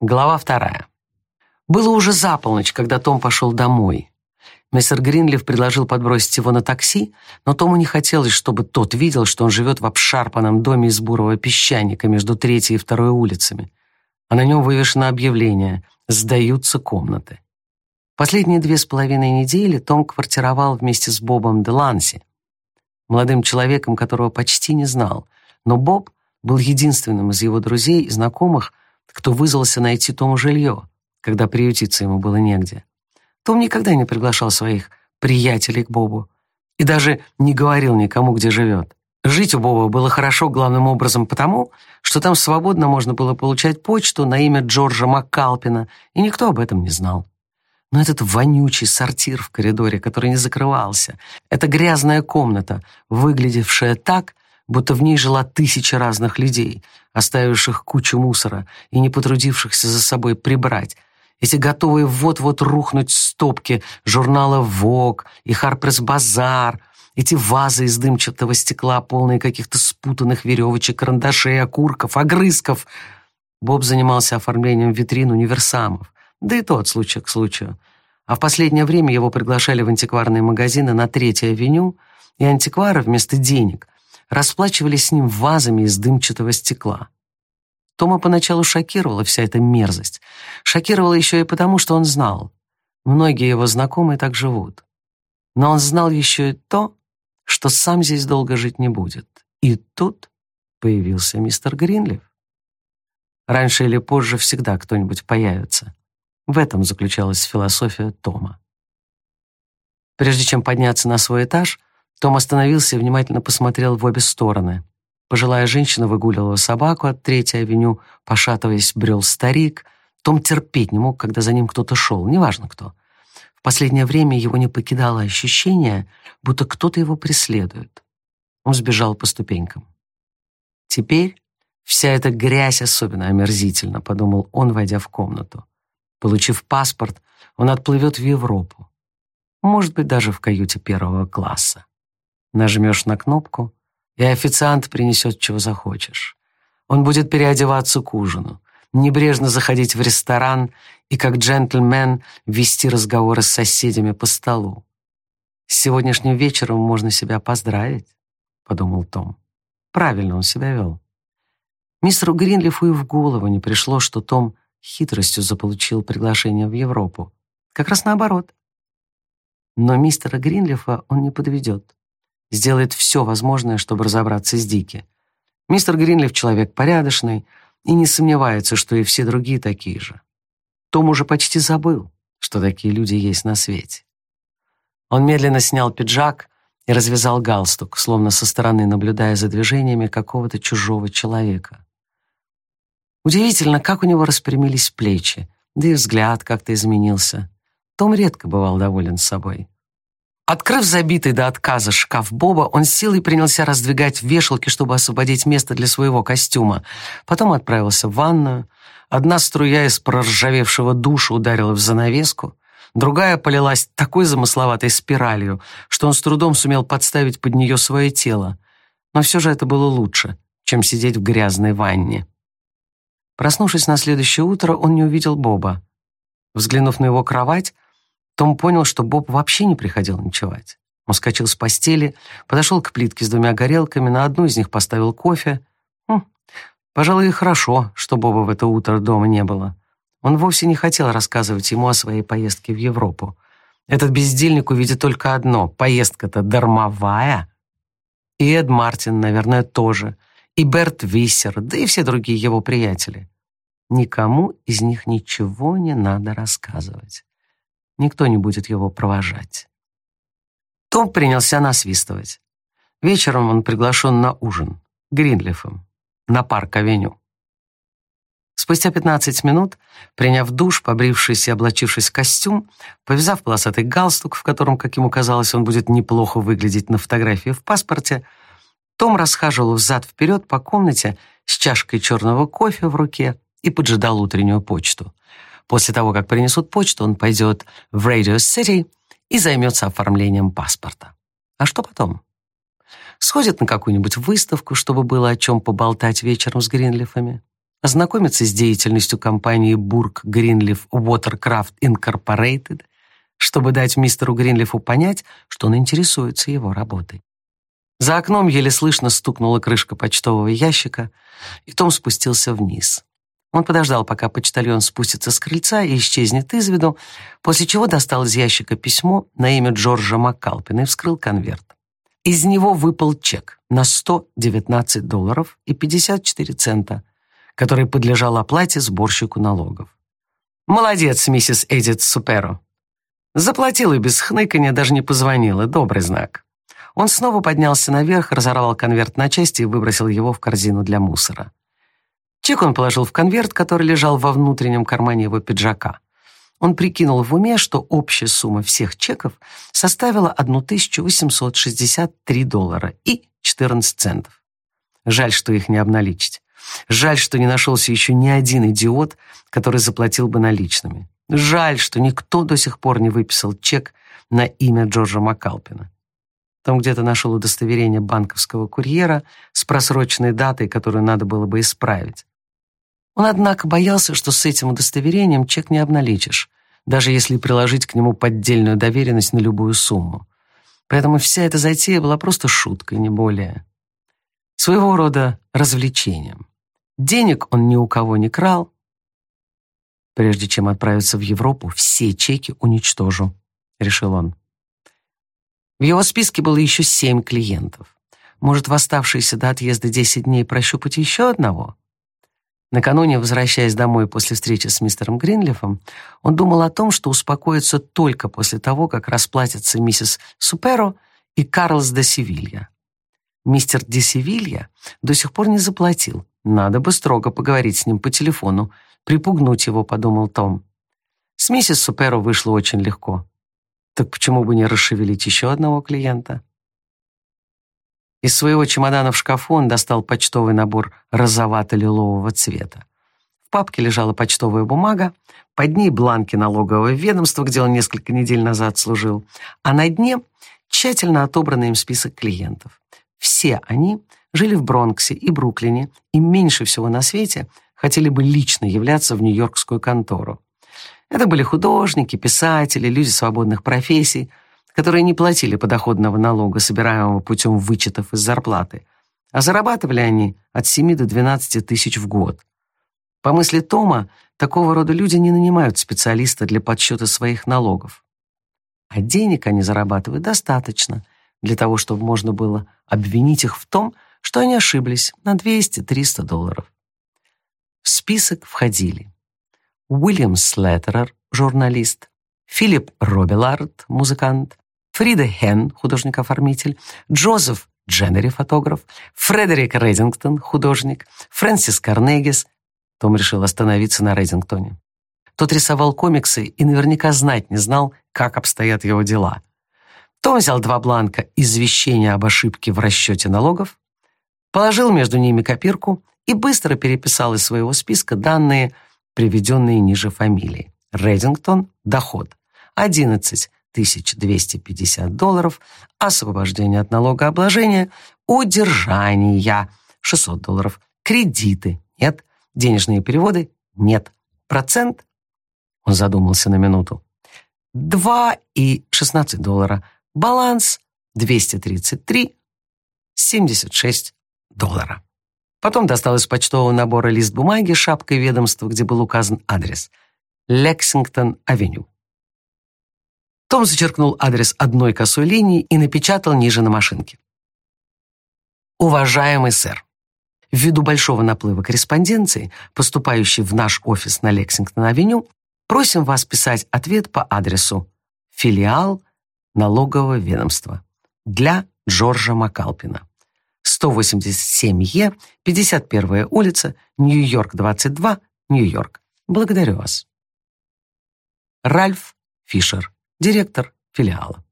Глава вторая. Было уже за полночь, когда Том пошел домой. Мистер Гринлиф предложил подбросить его на такси, но Тому не хотелось, чтобы тот видел, что он живет в обшарпанном доме из бурого песчаника между третьей и второй улицами, а на нем вывешено объявление «Сдаются комнаты». Последние две с половиной недели Том квартировал вместе с Бобом Деланси, молодым человеком, которого почти не знал, но Боб был единственным из его друзей и знакомых, кто вызвался найти Тому жилье, когда приютиться ему было негде. Том никогда не приглашал своих приятелей к Бобу и даже не говорил никому, где живет. Жить у Боба было хорошо главным образом потому, что там свободно можно было получать почту на имя Джорджа Маккалпина, и никто об этом не знал. Но этот вонючий сортир в коридоре, который не закрывался, эта грязная комната, выглядевшая так, будто в ней жила тысяча разных людей, оставивших кучу мусора и не потрудившихся за собой прибрать, эти готовые вот-вот рухнуть стопки журнала Vogue и Harper's Bazaar, эти вазы из дымчатого стекла, полные каких-то спутанных веревочек, карандашей, окурков, огрызков. Боб занимался оформлением витрин универсамов, да и то от случая к случаю. А в последнее время его приглашали в антикварные магазины на Третьей авеню, и антиквары вместо денег расплачивались с ним вазами из дымчатого стекла. Тома поначалу шокировала вся эта мерзость. Шокировала еще и потому, что он знал. Многие его знакомые так живут. Но он знал еще и то, что сам здесь долго жить не будет. И тут появился мистер Гринлиф. Раньше или позже всегда кто-нибудь появится. В этом заключалась философия Тома. Прежде чем подняться на свой этаж, том остановился и внимательно посмотрел в обе стороны. Пожилая женщина выгуливала собаку от Третьей авеню, пошатываясь, брел старик. Том терпеть не мог, когда за ним кто-то шел, неважно кто. В последнее время его не покидало ощущение, будто кто-то его преследует. Он сбежал по ступенькам. «Теперь вся эта грязь особенно омерзительна», — подумал он, войдя в комнату. Получив паспорт, он отплывет в Европу. Может быть, даже в каюте первого класса. Нажмешь на кнопку, и официант принесет, чего захочешь. Он будет переодеваться к ужину, небрежно заходить в ресторан и, как джентльмен, вести разговоры с соседями по столу. «С сегодняшним вечером можно себя поздравить», — подумал Том. Правильно он себя вел. Мистеру Гринлифу и в голову не пришло, что Том хитростью заполучил приглашение в Европу. Как раз наоборот. Но мистера Гринлифа он не подведет сделает все возможное, чтобы разобраться с Дики. Мистер Гринлиф человек порядочный и не сомневается, что и все другие такие же. Том уже почти забыл, что такие люди есть на свете. Он медленно снял пиджак и развязал галстук, словно со стороны наблюдая за движениями какого-то чужого человека. Удивительно, как у него распрямились плечи, да и взгляд как-то изменился. Том редко бывал доволен собой. Открыв забитый до отказа шкаф Боба, он силой принялся раздвигать вешалки, чтобы освободить место для своего костюма. Потом отправился в ванную. Одна струя из проржавевшего душа ударила в занавеску, другая полилась такой замысловатой спиралью, что он с трудом сумел подставить под нее свое тело. Но все же это было лучше, чем сидеть в грязной ванне. Проснувшись на следующее утро, он не увидел Боба. Взглянув на его кровать, том понял, что Боб вообще не приходил ночевать. Он скачал с постели, подошел к плитке с двумя горелками, на одну из них поставил кофе. Хм, пожалуй, и хорошо, что Боба в это утро дома не было. Он вовсе не хотел рассказывать ему о своей поездке в Европу. Этот бездельник увидит только одно — поездка-то дармовая. И Эд Мартин, наверное, тоже. И Берт Виссер, да и все другие его приятели. Никому из них ничего не надо рассказывать. Никто не будет его провожать. Том принялся насвистывать. Вечером он приглашен на ужин Гринлифом на парк-авеню. Спустя 15 минут, приняв душ, побрившись и облачившись в костюм, повязав полосатый галстук, в котором, как ему казалось, он будет неплохо выглядеть на фотографии в паспорте, том расхаживал взад-вперед по комнате с чашкой черного кофе в руке и поджидал утреннюю почту. После того, как принесут почту, он пойдет в Radio City и займется оформлением паспорта. А что потом? Сходит на какую-нибудь выставку, чтобы было о чем поболтать вечером с Гринлифами. ознакомиться с деятельностью компании Бург Гринлиф Watercraft Incorporated, чтобы дать мистеру Гринлифу понять, что он интересуется его работой. За окном еле слышно стукнула крышка почтового ящика, и Том спустился вниз. Он подождал, пока почтальон спустится с крыльца и исчезнет из виду, после чего достал из ящика письмо на имя Джорджа Маккалпина и вскрыл конверт. Из него выпал чек на 119 долларов и 54 цента, который подлежал оплате сборщику налогов. «Молодец, миссис Эдит Суперо!» Заплатила без хныканья, даже не позвонила. Добрый знак. Он снова поднялся наверх, разорвал конверт на части и выбросил его в корзину для мусора. Чек он положил в конверт, который лежал во внутреннем кармане его пиджака. Он прикинул в уме, что общая сумма всех чеков составила 1863 доллара и 14 центов. Жаль, что их не обналичить. Жаль, что не нашелся еще ни один идиот, который заплатил бы наличными. Жаль, что никто до сих пор не выписал чек на имя Джорджа Макалпина. Там где-то нашел удостоверение банковского курьера с просроченной датой, которую надо было бы исправить. Он, однако, боялся, что с этим удостоверением чек не обналичишь, даже если приложить к нему поддельную доверенность на любую сумму. Поэтому вся эта затея была просто шуткой, не более. Своего рода развлечением. Денег он ни у кого не крал. Прежде чем отправиться в Европу, все чеки уничтожу, решил он. В его списке было еще семь клиентов. Может, в оставшиеся до отъезда десять дней прощупать еще одного? Накануне, возвращаясь домой после встречи с мистером Гринлифом, он думал о том, что успокоится только после того, как расплатятся миссис Суперо и Карлс де Севилья. Мистер де Севилья до сих пор не заплатил. Надо бы строго поговорить с ним по телефону, припугнуть его, подумал Том. С миссис Суперо вышло очень легко. Так почему бы не расшевелить еще одного клиента? Из своего чемодана в шкафу он достал почтовый набор розовато-лилового цвета. В папке лежала почтовая бумага, под ней бланки налогового ведомства, где он несколько недель назад служил, а на дне тщательно отобранный им список клиентов. Все они жили в Бронксе и Бруклине и меньше всего на свете хотели бы лично являться в нью-йоркскую контору. Это были художники, писатели, люди свободных профессий – которые не платили подоходного налога, собираемого путем вычетов из зарплаты, а зарабатывали они от 7 до 12 тысяч в год. По мысли Тома, такого рода люди не нанимают специалиста для подсчета своих налогов. А денег они зарабатывают достаточно для того, чтобы можно было обвинить их в том, что они ошиблись на 200-300 долларов. В список входили Уильям Слеттерер, журналист, Филипп Робелард, музыкант, Фрида Хен, художник-оформитель, Джозеф Дженнери, фотограф, Фредерик Редингтон, художник, Фрэнсис Карнегис. Том решил остановиться на Редингтоне. Тот рисовал комиксы и наверняка знать не знал, как обстоят его дела. Том взял два бланка извещения об ошибке в расчете налогов, положил между ними копирку и быстро переписал из своего списка данные, приведенные ниже фамилии. Редингтон – доход. 11 1250 долларов, освобождение от налогообложения, удержания 600 долларов, кредиты нет, денежные переводы нет, процент, он задумался на минуту, 2 и 16 доллара, баланс 233, 76 доллара. Потом достал из почтового набора лист бумаги с шапкой ведомства, где был указан адрес. Лексингтон-авеню. Том зачеркнул адрес одной косой линии и напечатал ниже на машинке. Уважаемый сэр, ввиду большого наплыва корреспонденции, поступающей в наш офис на Лексингтон-авеню, просим вас писать ответ по адресу филиал налогового ведомства для Джорджа Макалпина. 187Е, 51 улица, Нью-Йорк, 22, Нью-Йорк. Благодарю вас. Ральф Фишер директор филиала.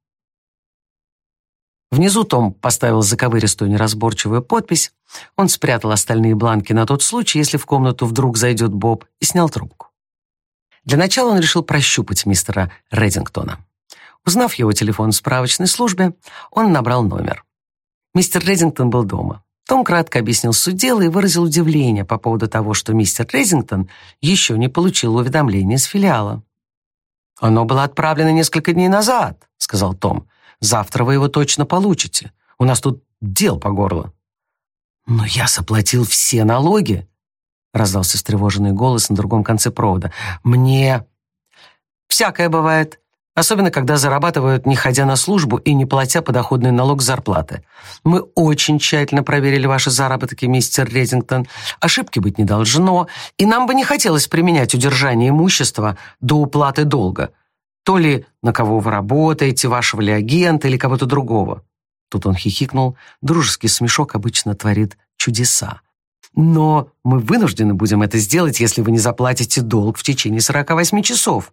Внизу Том поставил заковыристую неразборчивую подпись. Он спрятал остальные бланки на тот случай, если в комнату вдруг зайдет Боб, и снял трубку. Для начала он решил прощупать мистера Редингтона. Узнав его телефон в справочной службе, он набрал номер. Мистер Редингтон был дома. Том кратко объяснил суть дела и выразил удивление по поводу того, что мистер Резингтон еще не получил уведомления из филиала. «Оно было отправлено несколько дней назад», — сказал Том. «Завтра вы его точно получите. У нас тут дел по горло». «Но я заплатил все налоги», — раздался встревоженный голос на другом конце провода. «Мне...» «Всякое бывает», Особенно, когда зарабатывают, не ходя на службу и не платя подоходный налог с зарплаты. Мы очень тщательно проверили ваши заработки, мистер Редингтон. Ошибки быть не должно, и нам бы не хотелось применять удержание имущества до уплаты долга. То ли на кого вы работаете, вашего ли агента или кого-то другого. Тут он хихикнул. Дружеский смешок обычно творит чудеса. Но мы вынуждены будем это сделать, если вы не заплатите долг в течение 48 часов.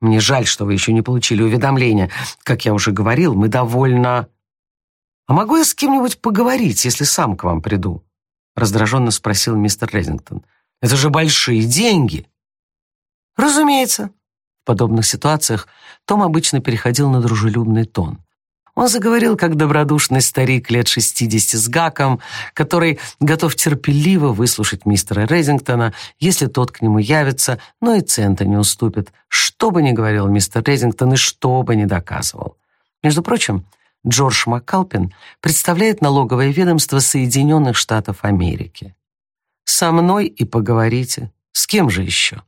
Мне жаль, что вы еще не получили уведомления. Как я уже говорил, мы довольно... А могу я с кем-нибудь поговорить, если сам к вам приду? Раздраженно спросил мистер Резингтон. Это же большие деньги. Разумеется. В подобных ситуациях Том обычно переходил на дружелюбный тон. Он заговорил, как добродушный старик лет шестидесяти с гаком, который готов терпеливо выслушать мистера Резингтона, если тот к нему явится, но и цента не уступит, что бы ни говорил мистер Резингтон и что бы ни доказывал. Между прочим, Джордж Маккалпин представляет налоговое ведомство Соединенных Штатов Америки. «Со мной и поговорите. С кем же еще?»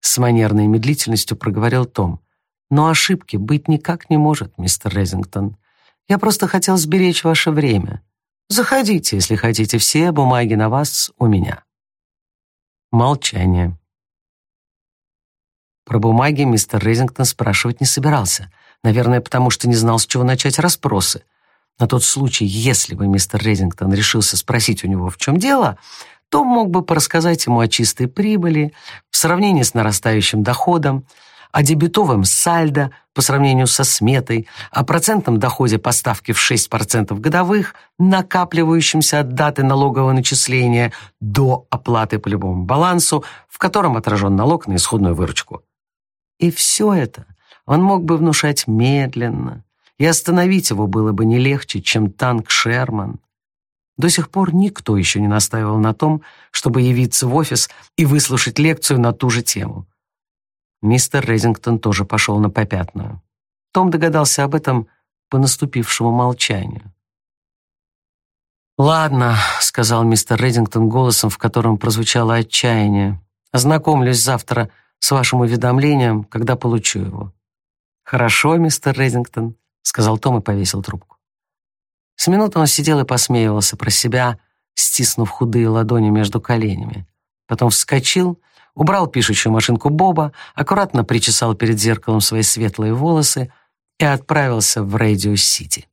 С манерной медлительностью проговорил Том. Но ошибки быть никак не может, мистер Резингтон. Я просто хотел сберечь ваше время. Заходите, если хотите, все бумаги на вас у меня. Молчание. Про бумаги мистер Резингтон спрашивать не собирался. Наверное, потому что не знал, с чего начать расспросы. На тот случай, если бы мистер Резингтон решился спросить у него, в чем дело, то мог бы порассказать ему о чистой прибыли в сравнении с нарастающим доходом, о дебетовом сальдо по сравнению со сметой, о процентном доходе по ставке в 6% годовых, накапливающемся от даты налогового начисления до оплаты по любому балансу, в котором отражен налог на исходную выручку. И все это он мог бы внушать медленно, и остановить его было бы не легче, чем танк Шерман. До сих пор никто еще не настаивал на том, чтобы явиться в офис и выслушать лекцию на ту же тему. Мистер Резингтон тоже пошел на попятную. Том догадался об этом по наступившему молчанию. «Ладно», — сказал мистер Редингтон голосом, в котором прозвучало отчаяние. «Ознакомлюсь завтра с вашим уведомлением, когда получу его». «Хорошо, мистер Редингтон», — сказал Том и повесил трубку. С минуты он сидел и посмеивался про себя, стиснув худые ладони между коленями. Потом вскочил убрал пишущую машинку Боба, аккуратно причесал перед зеркалом свои светлые волосы и отправился в Радио-Сити.